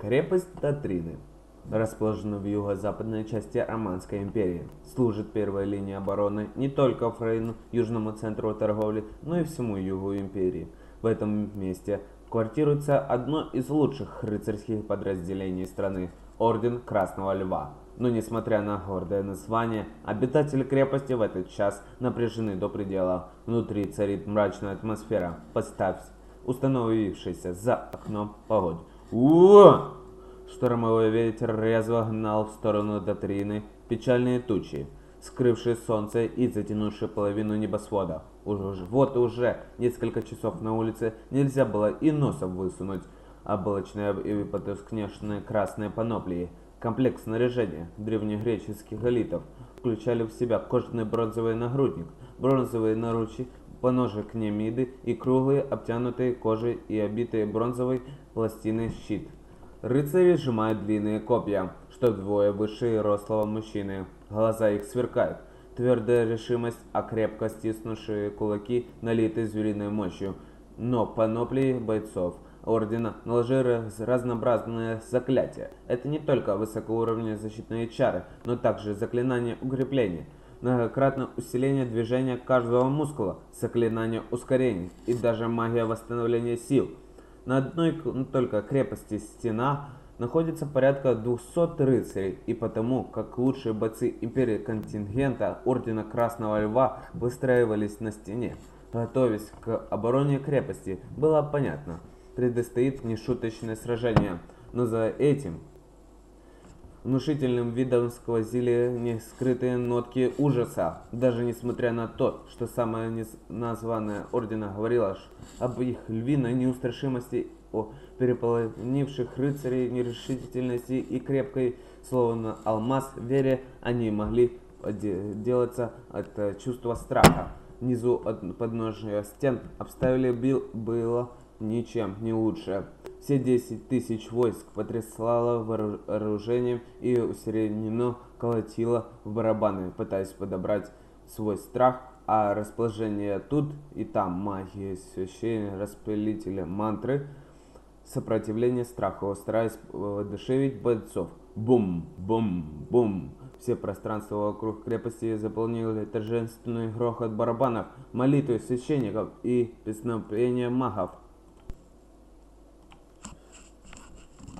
Крепость Татрины, расположена в юго-западной части Романской империи, служит первой линией обороны не только Фрейну, южному центру торговли, но и всему югу империи. В этом месте квартируется одно из лучших рыцарских подразделений страны – Орден Красного Льва. Но несмотря на гордое название, обитатели крепости в этот час напряжены до предела. Внутри царит мрачная атмосфера, поставь установившийся за окном погодь. Уо! Штормовой ветер резво гнал в сторону Дотрины печальные тучи, скрывшие солнце и затянувшие половину небосвода. Уже, вот уже несколько часов на улице нельзя было и носа высунуть. Облачные и потускневшие красные паноплии, комплект снаряжения древнегреческих элитов включали в себя кожаный бронзовый нагрудник, бронзовые наручи, поножик немиды и круглые, обтянутые кожей и обитые бронзовой пластиной щит. Рыцари сжимают длинные копья, что двое выше рослого мужчины. Глаза их сверкают. Твердая решимость, а крепко стиснувшие кулаки налиты звериной мощью. Но паноплии бойцов Ордена наложили разнообразные заклятия. Это не только высокоуровневые защитные чары, но также заклинания укрепления, многократное усиление движения каждого мускула, заклинание ускорения и даже магия восстановления сил. На одной только крепости стена находится порядка 200 рыцарей, и потому, как лучшие бойцы империи контингента Ордена Красного Льва выстраивались на стене, готовясь к обороне крепости, было понятно, предстоит нешуточное сражение, но за этим внушительным видом сквозили нескрытые нотки ужаса, даже несмотря на то, что самая названная ордена говорила об их львиной неустрашимости, о переполнивших рыцарей нерешительности и крепкой, словно алмаз, вере, они могли делаться от чувства страха. Внизу от подножия стен обставили бил было ничем не лучше. Все 10 тысяч войск потряслало вооружением и усердно колотило в барабаны, пытаясь подобрать свой страх, а расположение тут и там магии священные распылители мантры, сопротивление страху, стараясь воодушевить бойцов. Бум, бум, бум. Все пространство вокруг крепости заполнили торжественный грохот барабанов, молитвы священников и песнопение магов.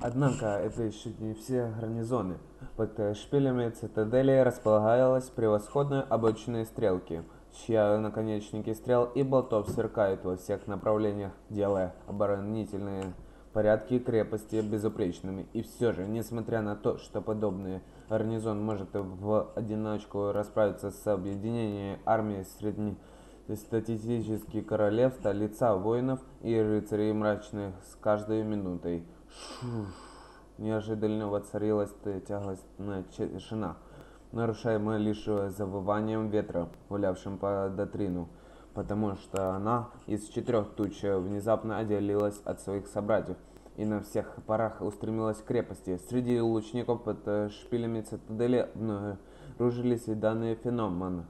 Однако это еще не все гарнизоны. Под шпилями цитадели располагалась превосходные обочные стрелки, чья наконечники стрел и болтов сверкают во всех направлениях, делая оборонительные порядки крепости безупречными. И все же, несмотря на то, что подобный гарнизон может в одиночку расправиться с объединением армии среднестатистических королевств, лица воинов и рыцарей мрачных с каждой минутой – Неожиданно воцарилась тягостная тишина, нарушаемая лишь завыванием ветра, гулявшим по дотрину, потому что она из четырех туч внезапно отделилась от своих собратьев и на всех парах устремилась к крепости. Среди лучников под шпилями цитадели обнаружились данные феномен.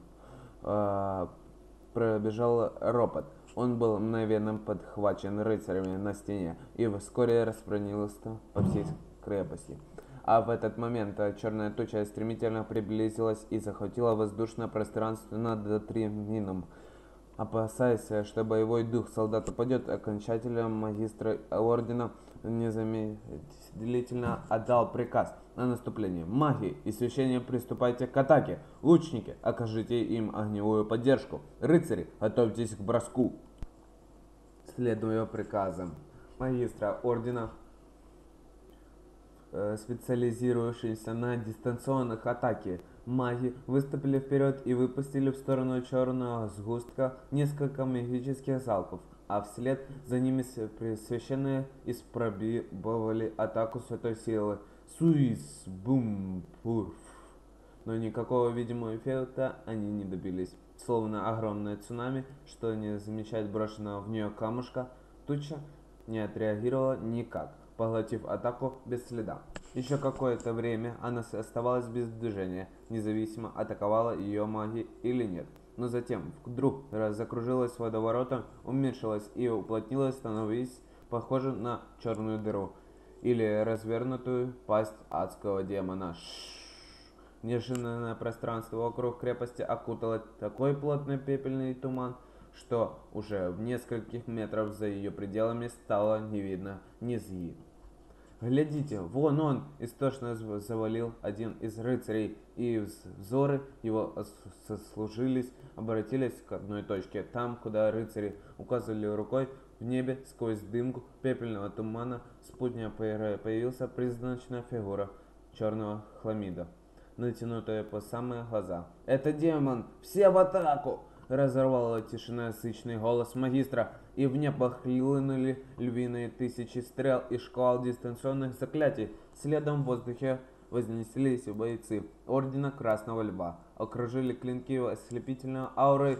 Пробежал ропот. Он был мгновенно подхвачен рыцарями на стене и вскоре распространился по всей крепости. А в этот момент черная туча стремительно приблизилась и захватила воздушное пространство над Дотринином. Опасаясь, что боевой дух солдат упадет, окончательно магистр ордена незамедлительно отдал приказ на наступление. Маги и священники приступайте к атаке. Лучники, окажите им огневую поддержку. Рыцари, готовьтесь к броску. Следуя приказам магистра ордена, э, специализирующиеся на дистанционных атаке, маги выступили вперед и выпустили в сторону черного сгустка несколько магических залпов, а вслед за ними священные испробовали атаку святой силы Суис Бум Пурф. Но никакого видимого эффекта они не добились. Словно огромное цунами, что не замечает брошенного в нее камушка, туча не отреагировала никак, поглотив атаку без следа. Еще какое-то время она оставалась без движения, независимо атаковала ее маги или нет. Но затем вдруг закружилась водоворотом, уменьшилась и уплотнилась, становясь похожа на черную дыру. или развернутую пасть адского демона. Неожиданное пространство вокруг крепости окутало такой плотный пепельный туман, что уже в нескольких метров за ее пределами стало не видно низги. «Глядите, вон он!» – истошно завалил один из рыцарей, и взоры его сослужились, обратились к одной точке. Там, куда рыцари указывали рукой, в небе, сквозь дымку пепельного тумана, спутня появился призрачная фигура черного хламида, натянутая по самые глаза. «Это демон! Все в атаку!» разорвала тишина сычный голос магистра, и в небо хлынули львиные тысячи стрел и шквал дистанционных заклятий. Следом в воздухе вознеслись бойцы Ордена Красного Льва, окружили клинки ослепительной аурой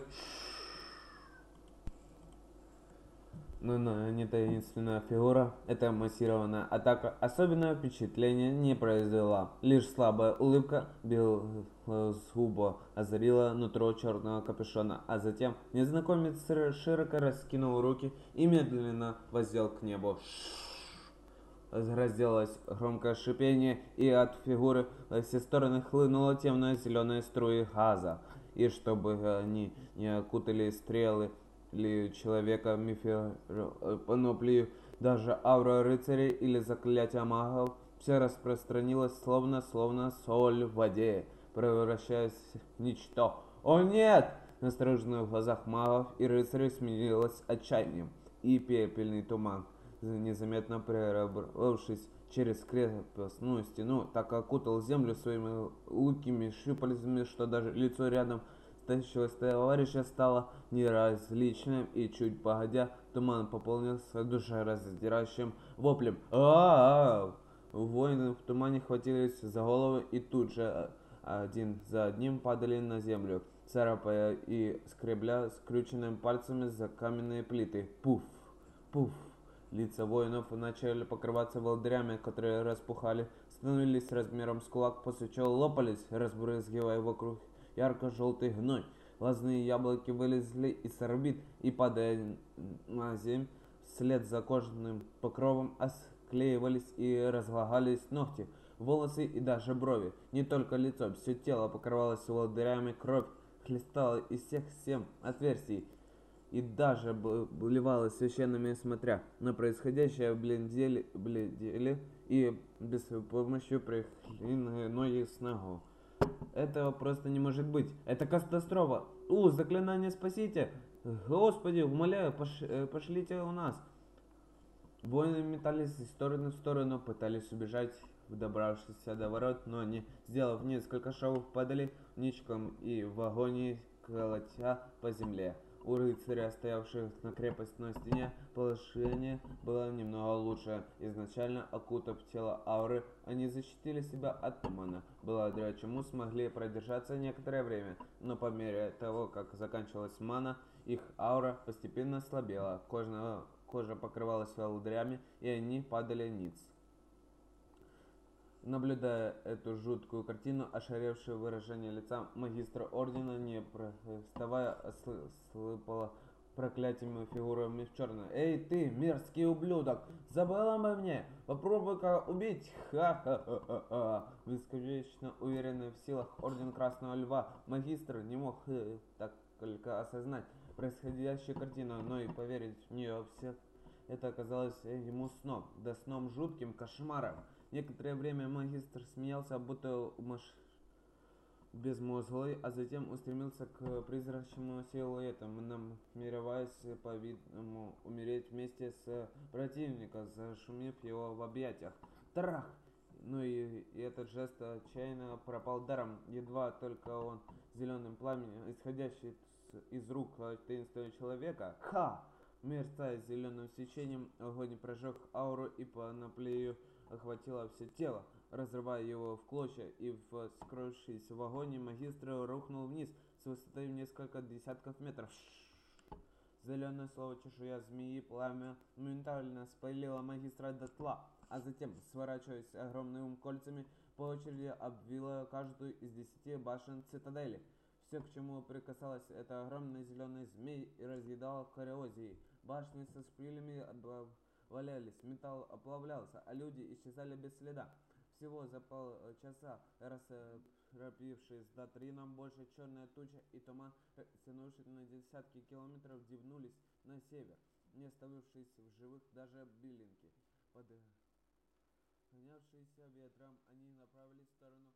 но, но не таинственная фигура, эта массированная атака особенного впечатления не произвела. Лишь слабая улыбка белозубо озарила нутро черного капюшона, а затем незнакомец широко раскинул руки и медленно воздел к небу. Разделалось громкое шипение, и от фигуры во все стороны хлынула темно-зеленая струи газа. И чтобы они не окутали стрелы ли человека мифопаноплию, даже аура рыцарей или заклятия магов, все распространилось словно, словно соль в воде, превращаясь в ничто. «О нет!» Настороженно в глазах магов и рыцарей сменилось отчаянием, и пепельный туман, незаметно прорвавшись через крепостную стену, так окутал землю своими лукими щупальцами, что даже лицо рядом тащилось товарища стало неразличным, и чуть погодя, туман пополнился душераздирающим воплем. -а! Воины в тумане хватились за головы и тут же э, один за одним падали на землю, царапая и скребля скрюченными пальцами за каменные плиты. Пуф! Пуф! Лица воинов начали покрываться волдырями, которые распухали, становились размером с кулак, после чего лопались, разбрызгивая вокруг ярко-желтый гной. Глазные яблоки вылезли из орбит и, падая на землю, вслед за кожаным покровом осклеивались и разлагались ногти, волосы и даже брови. Не только лицо, все тело покрывалось волдырями, кровь хлестала из всех семь отверстий и даже блевала священными, смотря на происходящее, бледели, бледели и без помощи прихлиной ноги с ногу. Этого просто не может быть. Это катастрофа. У, заклинание спасите. Господи, умоляю, пош... Э, пошлите у нас. Воины метались из стороны в сторону, пытались убежать, добравшись до ворот, но они, сделав несколько шагов, падали ничком и в агонии колотя по земле. У рыцаря, стоявших на крепостной стене, положение было немного лучше. Изначально, окутав тело ауры, они защитили себя от тумана, благодаря чему смогли продержаться некоторое время, но по мере того, как заканчивалась мана, их аура постепенно слабела, кожная кожа покрывалась волдырями, и они падали ниц. Наблюдая эту жуткую картину, ошаревшее выражение лица магистра ордена, не проставая, слыпала проклятиями фигурами в черном. «Эй ты, мерзкий ублюдок! Забыла обо мне? Попробуй-ка убить! Ха-ха-ха-ха!» Бесконечно уверенный в силах Орден Красного Льва, магистр не мог э, так только осознать происходящую картину, но и поверить в нее всех. Это оказалось ему сном, да сном жутким кошмаром. Некоторое время магистр смеялся, будто маш... безмозглый, а затем устремился к призрачному силуэту, намереваясь, по-видимому, умереть вместе с противником, зашумев его в объятиях. Трах! Ну и, и этот жест отчаянно пропал даром, едва только он зеленым пламенем, исходящий из рук таинственного человека, ха! Мерцая зеленым свечением, огонь прожег ауру и паноплею охватило все тело, разрывая его в клочья, и в скрывшись в вагоне магистр рухнул вниз с высоты в несколько десятков метров. Зеленое слово чешуя змеи пламя моментально спалило магистра дотла, а затем, сворачиваясь огромными кольцами, по очереди обвила каждую из десяти башен цитадели. Все, к чему прикасалась эта огромная зеленая змей, и разъедала коррозией. Башни со спилями валялись, металл оплавлялся, а люди исчезали без следа. Всего за полчаса, расропившись до три, нам больше черная туча и туман, тянувшись на десятки километров, дивнулись на север, не оставившись в живых даже билинки. Подгонявшиеся ветром, они направились в сторону